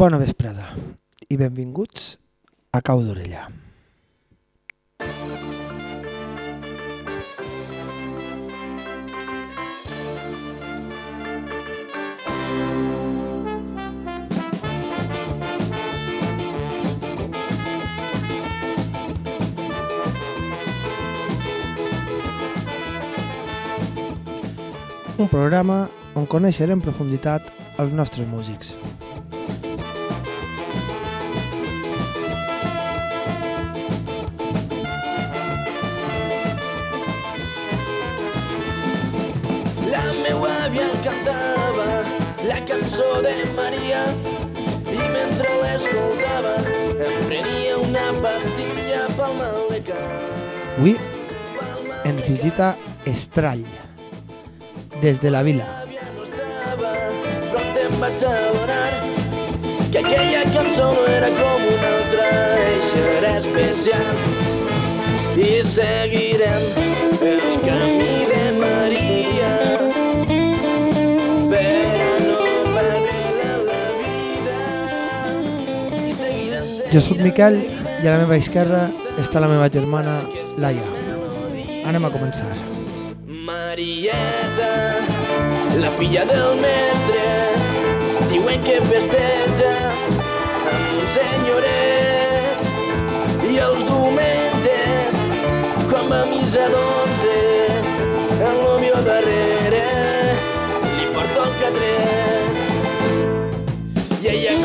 Bona vesprada i benvinguts a Cau d'Orella. Un programa on conèixer en profunditat els nostres músics. Cançó de Maria i mentre l'escoltava em prenia una pastilla pel mal de cap. Avui ens visita Estrall, des de la vila. no estava, em vaig adonar que aquella cançó no era com una altra, això era especial. I seguirem el camí Jo sóc Miquel i a la meva esquerra està la meva germana Laia. Anem a començar. Marieta, la filla del mestre, diuen que festeja amb un senyoret. I els diumenges, va a missa d'onze, el nòvio darrere li porta el cadret. I ella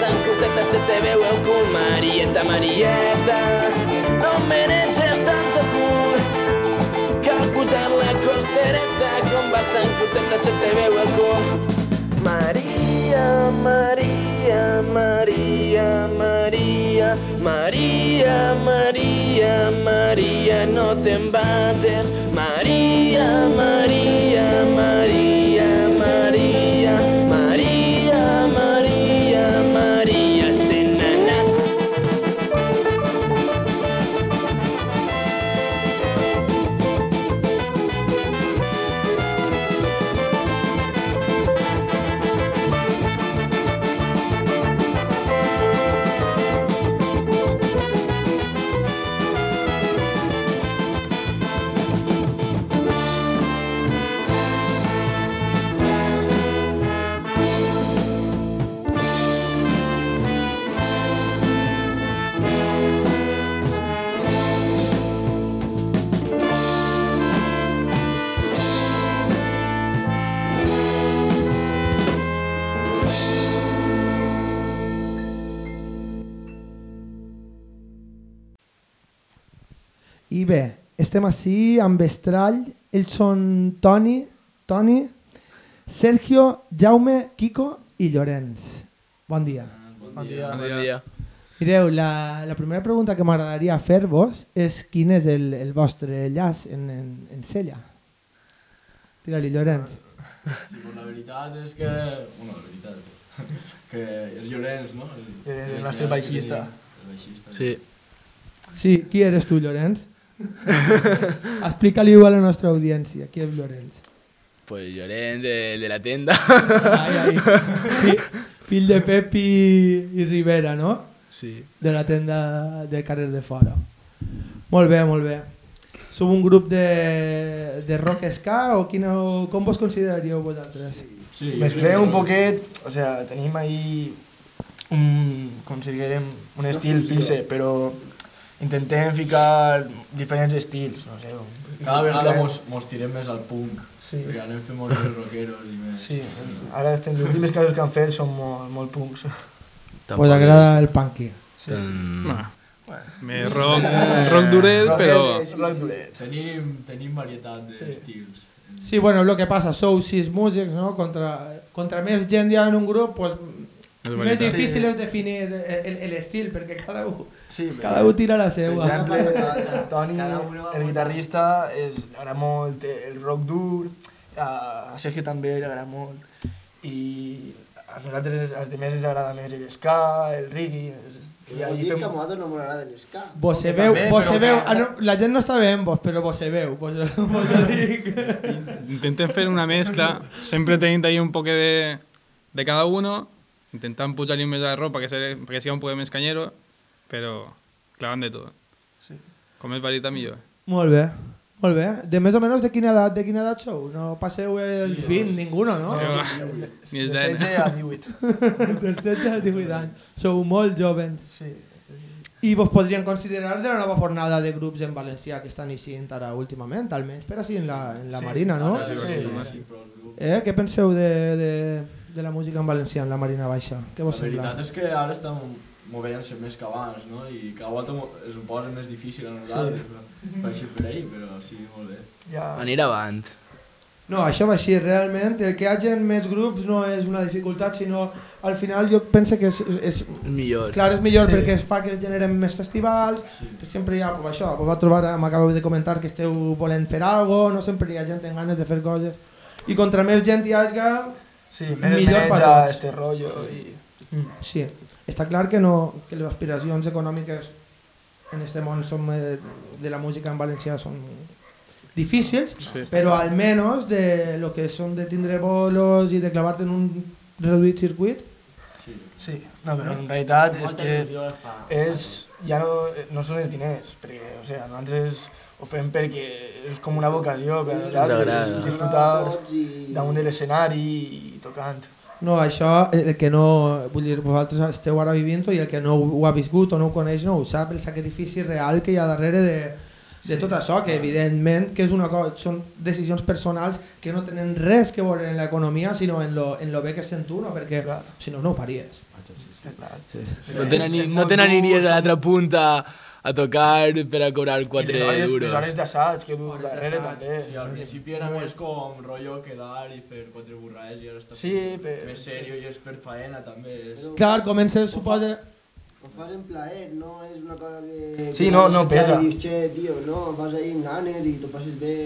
tan curteta se te veu el cul. Marieta, Marieta, no maneges tant el cul. Cal pujar la costereta, com vas tan curteta se te veu el cul. Maria, Maria, Maria, Maria, Maria, Maria, Maria, no te'n. Maria, Maria, Maria, bé, estem així amb Estrall, ells són Toni, Toni, Sergio, Jaume, Quico i Llorenç. Bon dia. Bon dia. Bon dia. Mireu, la, la primera pregunta que m'agradaria fer-vos és quin és el, el vostre llaç en, en, en Sella? Tira-li, Llorenç. Sí, pues la veritat és que... Bueno, la veritat... Que és Llorenç, no? El, El nostre baixista. El baixista. Sí. Sí, qui eres tu, Llorenç? Explica-li-ho a la nostra audiència. Qui és Llorenç? Pues Llorenç, el de la tenda. Ai, ai. Fi- Fill de Pep i, i Rivera, no? Sí. De la tenda de carrer de fora. Molt bé, molt bé. Sou un grup de, de rock ska o quina, com vos consideraríeu vosaltres? Sí, Mezclem un poquet, o sea, tenim ahí un, com si diguem, un estil fixe, però intentem ficar diferents estils, no sé. Cada vegada mos, mos tirem més al punk. Sí. Perquè anem fent molts més rockeros i més... Sí, ara estem, les últimes cases que han fet són molt, molt punks. Pues agrada el punky. Sí. Mm. Més rock, rock duret, però... Rock duret. Tenim, tenim varietat d'estils. Sí, bueno, lo que passa, sou sis músics, no? Contra, contra més gent hi ha en un grup, pues, És més veritat. difícil Sí. és definir el- el- l'estil, perquè cada un, Sí, cada un tira la Per seva. Toni, el guitarrista, és, agrada molt el rock dur, a Sergio també li agrada molt, i a nosaltres, als demés, ens agrada més el ska, el reggae, i I dir fem... que a nosaltres no m'agrada l'esca. Vos sabeu, també, vos sabeu, que- ah, no, la gent no està veient vos, però vos sabeu, vos, vos ho dic. Intentem fer una mescla, sempre tenint ahí un poc de, de cada uno, intentant pujar-li més a la ropa que sigui, perquè sigui un poc més canyero, però clavant de tot. Sí. Com és varietat millor. Molt bé, molt bé. De més o menys de quina edat, de quina edat sou? No passeu els 20, ninguno, no? Sí, va. Ni és de d'ena. 16 a 18. Dels 16 als 18 anys. Sou molt jovens. Sí. I vos podrien considerar de la nova fornada de grups en valencià que estan eixint ara últimament, almenys per així en la, en la Sí. Marina, no? Sí, Sí. sí. Eh? Què penseu de, de, de la música en valencià en la Marina Baixa? Què La vos sembla? veritat és que ara estem movent-se més que abans, no? I cada volta es ho posa més difícil a nosaltres, sí. per així per ahir, però sí, molt bé. Ja... Anirà avant. No, això va així, realment. El que hi hagi més grups no és una dificultat, sinó al final jo penso que és, és Millor. Clar, és millor Sí. perquè es fa que es generen més festivals, sí. que sempre hi ha, pues, això, vos va trobar, m'acabeu de comentar que esteu volent fer alguna no sempre hi ha gent amb ganes de fer coses. I contra més gent hi hagi, Sí, Millor per tots. este rollo i... sí, està clar que, no, que les aspiracions econòmiques en este món eh, de la música en valencià són difícils, Sí, però almenys de lo que són de tindre bolos i de clavar-te en un reduït circuit, Sí. Sí, no, però en realitat és que és, ja no, no són els diners, perquè o sea, nosaltres ho fem perquè és com una vocació per a nosaltres, disfrutar damunt de l'escenari i tocant. No, això, el que no, vull dir, vosaltres esteu ara vivint-ho i el que no ho ha viscut o no ho coneix no ho sap, el sacrifici real que hi ha darrere de, de Sí. tot això, que evidentment que és una cosa, són decisions personals que no tenen res que veure en l'economia, sinó en lo, en lo bé que sent tu, no? perquè Clar. si no, no ho faries. No te n'ani- És no te n'aniries dur, a l'altra punta a tocar per a cobrar 4 I les hores, les euros. hores d'assaig que du Hores darrere també. Sí, al principi era més com rotllo quedar i fer quatre borrades i ara està Sí, pe- més sèrio i és per faena també. És... Clar, comences, suposa... Ho fas en plaer, no és una cosa que... Sí, que no, no pesa. I dius, che, tio, no, vas ahí amb ganes i t'ho passes bé.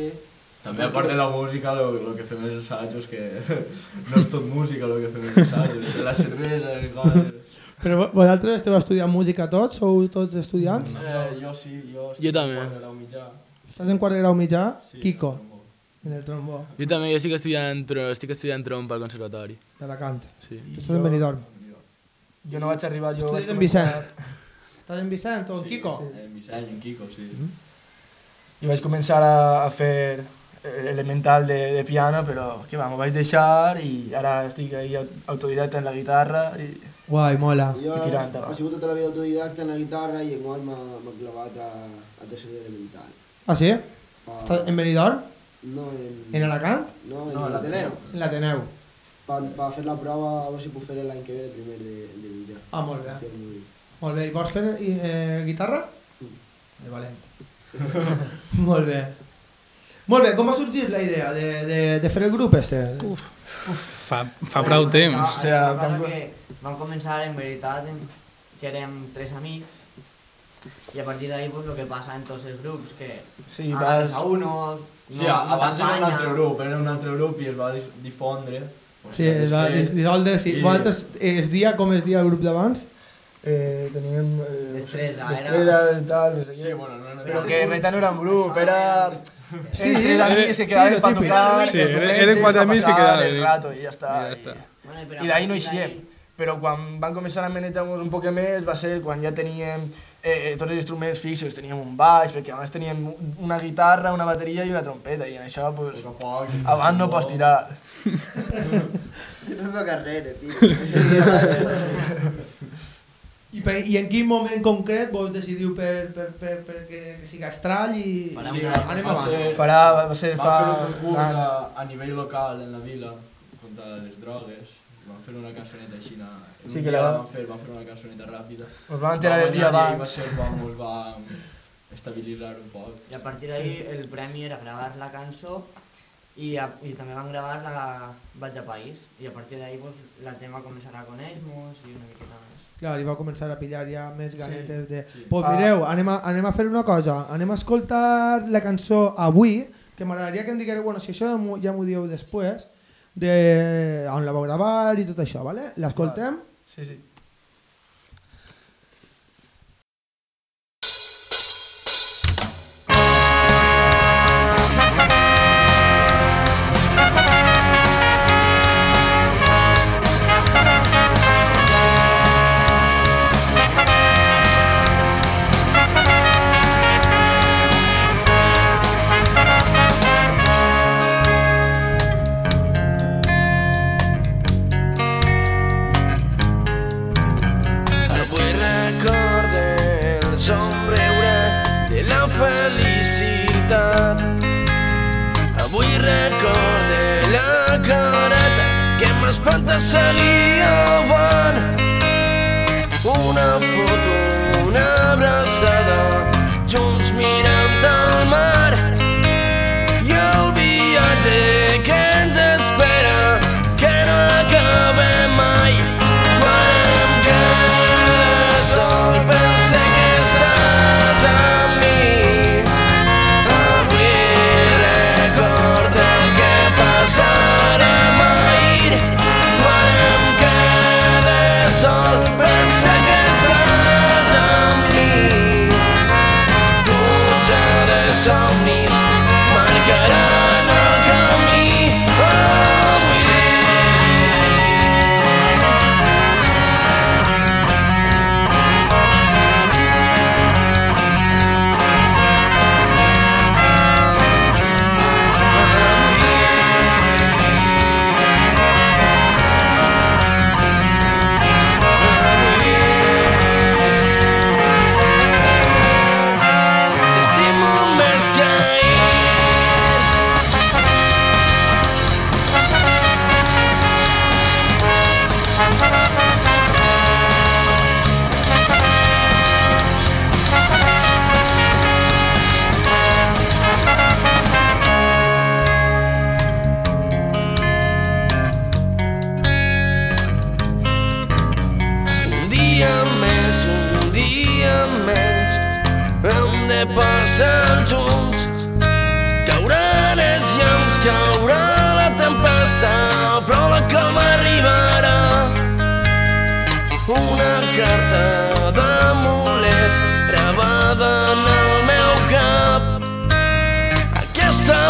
També a part de la música, el que fem els assajos, que no és tot música el que fem els assajos, de la cervesa, les coses... Però vo- vosaltres esteu estudiant música tots? Sou tots estudiants? Eh, jo sí, jo Jo també. en grau mitjà. Estàs en quart de grau mitjà? Sí, Kiko, trombó. en el trombó, Jo també, jo estic estudiant, però estic estudiant trompa al conservatori. d'Alacant. Sí. Tu estàs en Benidorm. Jo no vaig arribar, jo vaig en començar, Estàs en Vicent o en Sí, Kiko? sí, En Vicent, en Kiko, sí. jo vaig començar a, a fer elemental de, de piano, però que va, m'ho vaig deixar i ara estic ahí au- autodidacta en la guitarra i Guai, mola. Jo I tirant he sigut tota la vida autodidacta en la guitarra i enguany m'ha m'ha clavat a, a tercer elemental. Ah, sí? Pa, Estàs en Benidorm? No, en... En Alacant? No, en No, en l'Ateneu. En l'Ateneu. Pa, pa fer la prova, a veure si puc fer l'any que ve de primer de, de mitjà. Ah, molt bé. Sí, molt bé. Molt bé. I vols fer eh, guitarra? Mm. De valent. molt bé. Molt bé, com va sorgir la idea de, de, de fer el grup este? Uf. Fa, fa prou temps. O sigui, Vam, que vam començar en veritat en, que érem tres amics i a partir d'ahí pues, lo que passa en tots els grups que Sí, vas... a uno Sí, abans era un altre grup, era un altre grup i es va difondre. Pues, Sí, es va dissoldre, sí. I- Vosaltres, es dia com es dia el grup d'abans? Eh, teníem... Eh, Destresa, era- Destresa i tal, no. Sí, bueno, no, no, Però que en realitat no era un grup, era... Sí, Sí, tres amics que sí, quedaven per típic. tocar, Sí, els eren- quatre amics que quedaven. el rato i ja està. I ja i- està. Bueno, I d'ahí no eixíem. Però quan van començar a manejar-nos un poc més va ser quan ja teníem eh, tots els instruments fixos, teníem un baix, perquè abans teníem una guitarra, una bateria i una trompeta, i en això, pues, poc abans no pots tirar. Jo no carrera, tio. I, per, I en quin moment concret vos decidiu per, per, per, per que, que siga estrany i... Sí, anem va avant. ser, Farà, va ser va fa... fer un concurs a, a nivell local en la vila contra les drogues. Van fer una cançoneta així, na, en Sí, un que dia la- van fer, van fer una cançoneta ràpida. Ens vam enterar el dia i Va abans. ser quan ens va estabilitzar un poc. I a partir d'ahí el premi era gravar la cançó i, a, i també vam gravar la Vaig a País i a partir d'ahí pues, la gent va començar a conèixer-nos i una miqueta més. Clar, i va començar a pillar ja més ganetes de... sí. Pues Ah. mireu, anem a, anem a fer una cosa, anem a escoltar la cançó avui, que m'agradaria que em digueu, bueno, si això ja m'ho- ja m'ho dieu després, de on la vau gravar i tot això, vale? L'escoltem? Sí, sí.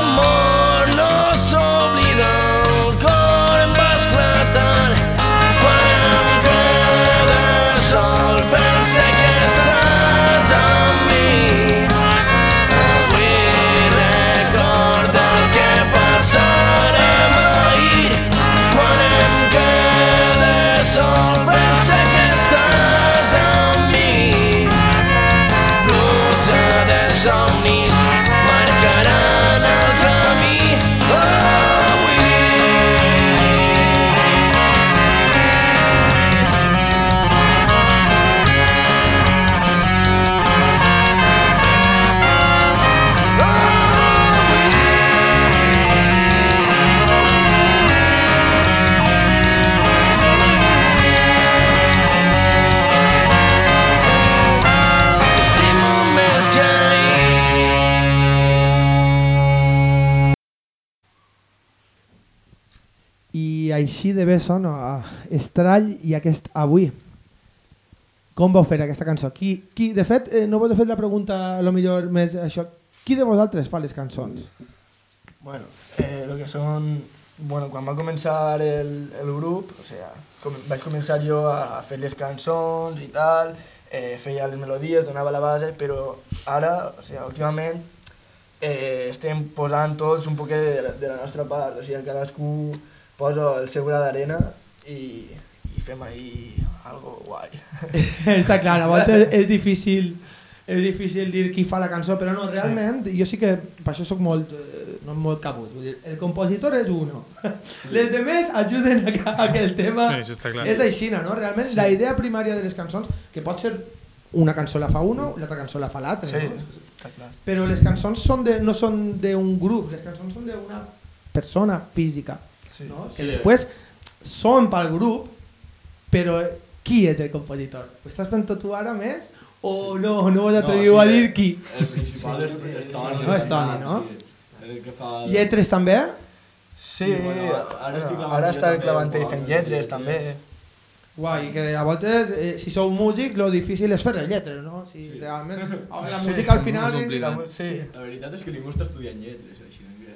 Aquest així de bé sona ah, Estrall i aquest avui. Com vau fer aquesta cançó? Qui, qui, de fet, eh, no vos he fet la pregunta, a lo millor més això, qui de vosaltres fa les cançons? Bueno, eh, lo que són... Bueno, quan va començar el, el grup, o sea, com, vaig començar jo a fer les cançons i tal, eh, feia les melodies, donava la base, però ara, o sea, últimament, eh, estem posant tots un poquet de, la- de la nostra part, o sigui, cadascú posa el seu gra d'arena i, i fem ahí algo guai. Està clar, a voltes és difícil és difícil dir qui fa la cançó, però no, realment, jo sí que per això sóc molt, eh, no molt cabut, vull dir, el compositor és uno, les demés ajuden a que, a que el tema Sí, això està clar. és així, no? Realment, la idea primària de les cançons, que pot ser una cançó la fa uno, l'altra cançó la fa l'altra, Sí, no? però les cançons són de, no són d'un grup, les cançons són d'una persona física, Sí. no? que Sí. després són pel grup, però qui és el compositor? Ho estàs fent tu ara més? O no, no vos atreviu a dir qui? El principal és, és Toni. No, és Toni, no? Sí, el que fa... Lletres també? Sí, Sí, bueno, ara estic ara està el Clavantell fent lletres, sí, també. Guai, que a voltes, eh, si sou músics, lo difícil és fer les lletres, no? Si Sí. realment, la Sí, música al final... Sí. La veritat és que ningú està estudiant lletres,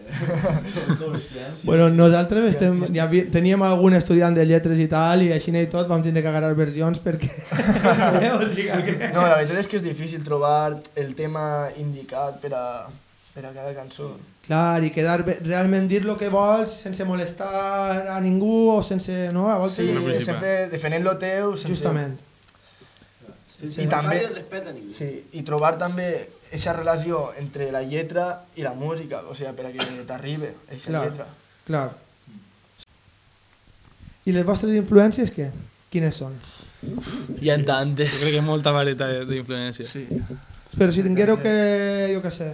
Bueno, nosaltres estem, havia, teníem algun estudiant de lletres i tal, i així i tot vam tindre que agarrar versions perquè... o sigui que... No, la veritat és que és difícil trobar el tema indicat per a, per a cada cançó. Clar, i quedar bé, realment dir el que vols sense molestar a ningú o sense... No, a voltes... Sí, Lo principal. sempre defendent lo teu. Sense... Justament. I també, No respecta ningú. sí, i trobar també aquesta relació entre la lletra i la música, o sigui, per a que t'arribe aquesta Clar. lletra. Clar. I les vostres influències, què? Quines són? Hi ha tantes. Jo crec que hi ha molta varietat d'influència. Sí. Però si tinguéreu que, jo què sé,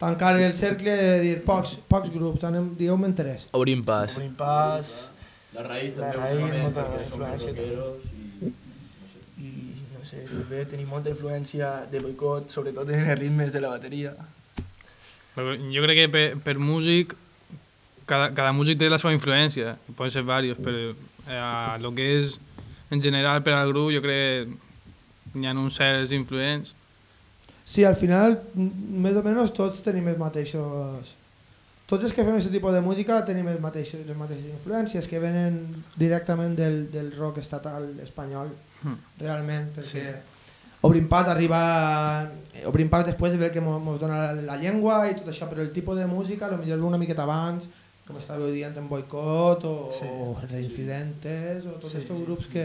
tancar el cercle i dir pocs, pocs grups, anem, digueu-me'n tres. Obrim pas. Obrim pas La raïs La també raïs, últimament, molta influència també. rockeros i... No sé. i, no sé, també tenim molta influència de boicot, sobretot en els ritmes de la bateria. Jo crec que per, per músic, cada, cada músic té la seva influència, poden ser diversos, però eh, el que és en general per al grup jo crec que hi ha uns certs influents. Sí, al final, més o menys tots tenim els mateixos... Tots els que fem aquest tipus de música tenim els mateixos, les mateixes influències que venen directament del, del rock estatal espanyol. Realment, perquè Obrim Pas arriba... Obrim Pas després de ver que ens dona la, llengua i tot això, però el tipus de música a lo millor ve una miqueta abans, com estàveu dient en Boicot o, Sí. o Reincidentes o tots Sí, aquests sí, grups sí. que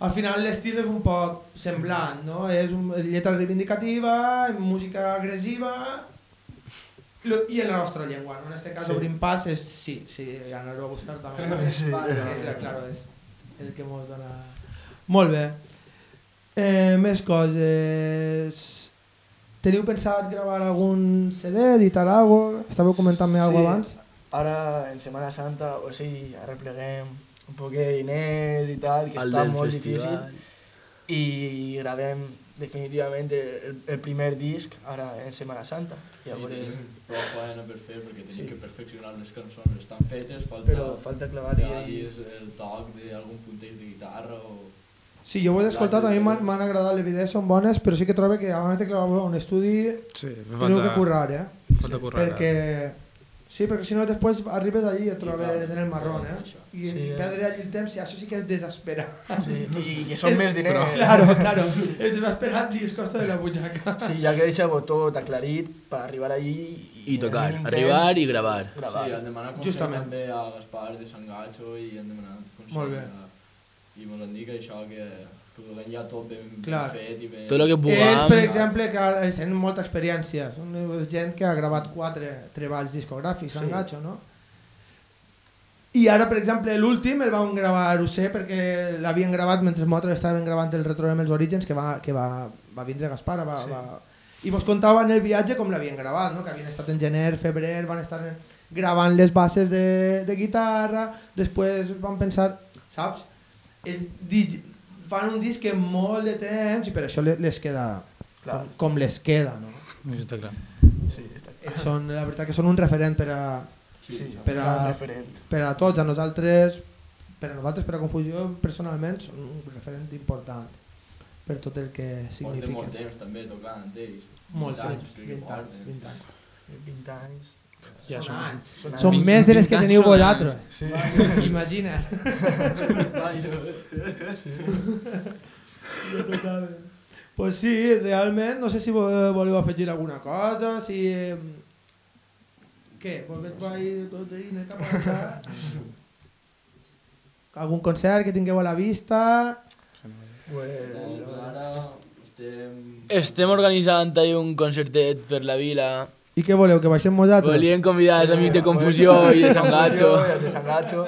al final l'estil és un poc semblant, no? És un, lletra reivindicativa, música agressiva lo, i en la nostra llengua, no? En este cas Sí. Obrim Pas és sí, sí, anareu a buscar també. Sí. És, la- claro, és el que ens dona... Molt bé. Eh, més coses... Teniu pensat gravar algun CD, editar alguna cosa? Estàveu comentant-me alguna Sí. abans? Ara, en Setmana Santa, o sigui, arrepleguem un poc de diners i tal, que El està molt festival. difícil, i gravem definitivament el, el primer disc ara en Setmana Santa. I Sí, a veure, tenim prou feina per fer perquè tenim Sí. que perfeccionar les cançons. Estan fetes, falta... però falta clavar-hi ja i... és el toc d'algun punteig de guitarra o... Sí, jo ho he escoltat, a mi m'han agradat, les idees són bones, però sí que trobo que abans de clavar un estudi Sí, teniu que currar, eh? Falta currar. Perquè... Sí, perquè si no després arribes allí i et trobes en el marrón, eh? I Sí, eh? perdre allí el temps, i això sí que és desesperar. Sí, i que són més diners. Claro, claro, és desesperat i es costa de la butxaca. Sí, ja que deixeu tot aclarit per arribar allí i, I tocar, arribar temps i gravar. gravar. Sí, han demanat consell Justament. també a Gaspar de Sant Gatxo i han demanat consell Molt bé. a... I mos han dit que això, que, que ho donem ja tot ben, ben Clar. fet i ben... Tot el que Ells, puguem. per exemple, que ara tenen molta experiència. Són gent que ha gravat quatre treballs discogràfics, Sí. en Gacho, no? I ara, per exemple, l'últim el vam gravar, ho sé, perquè l'havien gravat mentre nosaltres estàvem gravant el Retrobem els Orígens, que va, que va, va vindre Gaspar, va, Sí. va, i mos contava en el viatge com l'havien gravat, no? que havien estat en gener, febrer, van estar gravant les bases de, de guitarra, després van pensar, saps? Di- fan un disc en molt de temps i per això le- les queda Clar. com, com les queda, no? Això està clar. Sí, està clar. Són, la veritat que són un referent per a, Sí, Per a- per a tots, a nosaltres, per a nosaltres, per a Confusió, personalment, són un referent important per tot el que Porten significa. molt temps també tocant amb ells. Molt 20 temps, anys, crec que 20 anys, porten. 20 anys. 20 anys. Ja Són són- anys. Són Són anys. més de les que 20 teniu vosaltres. Sí. Imagina't. Pues sí, realment, no sé si vo- voleu afegir alguna cosa, si... Què? Volveu ahí tot ahí, net a marxar? Algun concert que tingueu a la vista? Pues, ara estem... Estem organitzant ahí un concertet per la vila. I què voleu, que baixem vosaltres? Volíem convidar els amics de Confusió i de Sant Gacho. De Sant Gacho.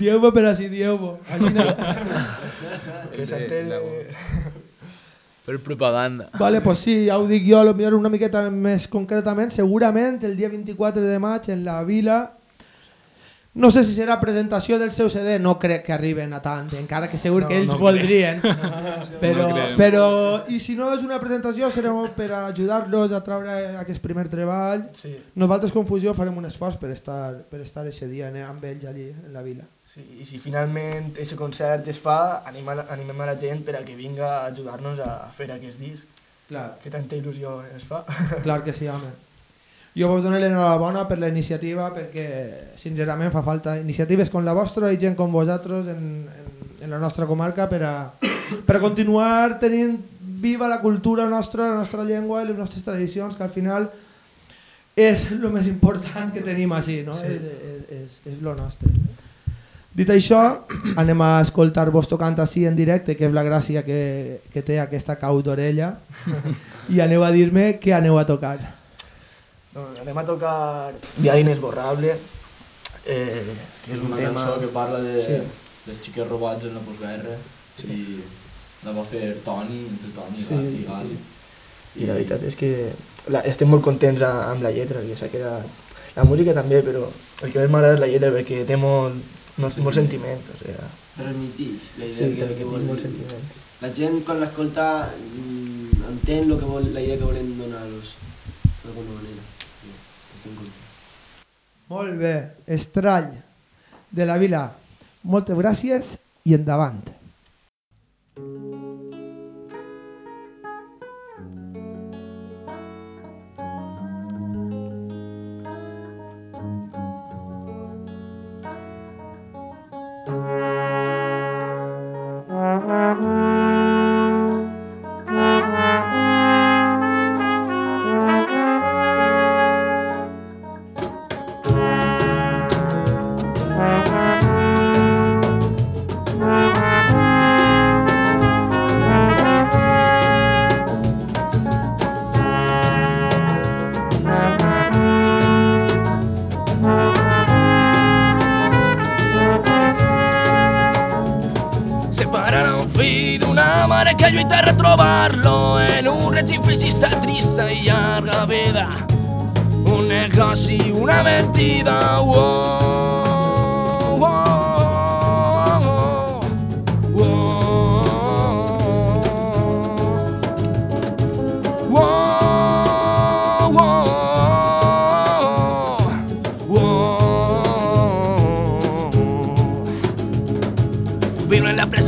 Dieu-me per així, dieu-me. Així no. Que s'entere... Per propaganda. Vale, pues sí, ja ho dic jo, millor una miqueta més concretament, segurament el dia 24 de maig en la Vila, no sé si serà presentació del seu CD, no crec que arriben a tant, encara que segur No, que ells no voldrien, però, No però, i si no és una presentació serà per ajudar-los a treure aquest primer treball, Sí, nosaltres Confusió farem un esforç per estar, per estar ese dia eh, amb ells allí, en la Vila. sí, i si finalment aquest concert es fa, animem, animem a la gent per a que vinga a ajudar-nos a fer aquest disc, Clar. que tanta il·lusió ens fa. Clar que sí, home. Jo vos dono l'enhorabona per la iniciativa perquè, sincerament, fa falta iniciatives com la vostra i gent com vosaltres en, en, en la nostra comarca per a, per a continuar tenint viva la cultura nostra, la nostra llengua i les nostres tradicions, que al final és el més important que tenim així, no? Sí. És, és, és, lo nostre. Dit això, anem a escoltar-vos tocant així en directe, que és la gràcia que, que té aquesta cau d'orella, i aneu a dir-me què aneu a tocar. Doncs anem a tocar Diari inesborrable, eh, que és un una tema... cançó que parla de, Sí. dels xiquets robats en la postguerra i la va fer Toni, entre Toni Sí. i Gali. I la veritat és que la, estem molt contents a, amb la lletra, que s'ha quedat... La música també, però el que més m'agrada és la lletra perquè té molt, molt, molt sentiment, o sigui, Transmitix la idea sí, que, que té vol molt sentiment. La gent quan l'escolta mm, entén lo que vol, la idea que volen donar-los d'alguna manera. Contents. Molt bé, Estrany de la Vila. Moltes gràcies i endavant. Separar lluita a retrobar-lo en un règim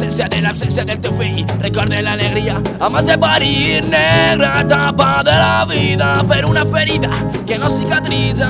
Viure en la presència de l'absència del teu fill. Recorde l'alegria abans de parir Negra tapa de la vida Per una ferida que no cicatritza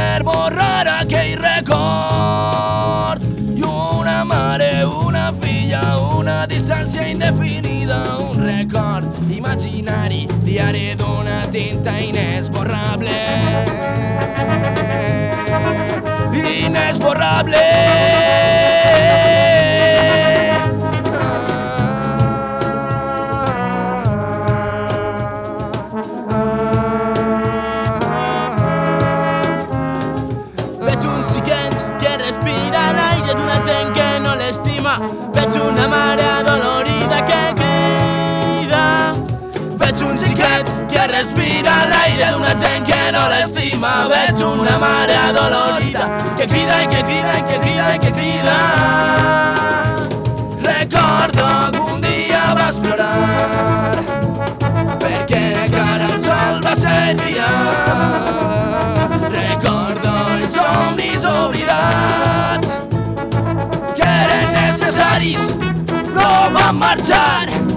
per borrar aquell record i una mare, una filla, una distància indefinida un record imaginari diari d'una tinta inesborrable inesborrable. Respira l'aire d'una gent que no l'estima. Veig una mare adolorida que crida i que crida i que crida i que crida. Recordo que un dia vas plorar perquè cara el sol va ser brillant. Recordo els somnis oblidats que eren necessaris però van marxar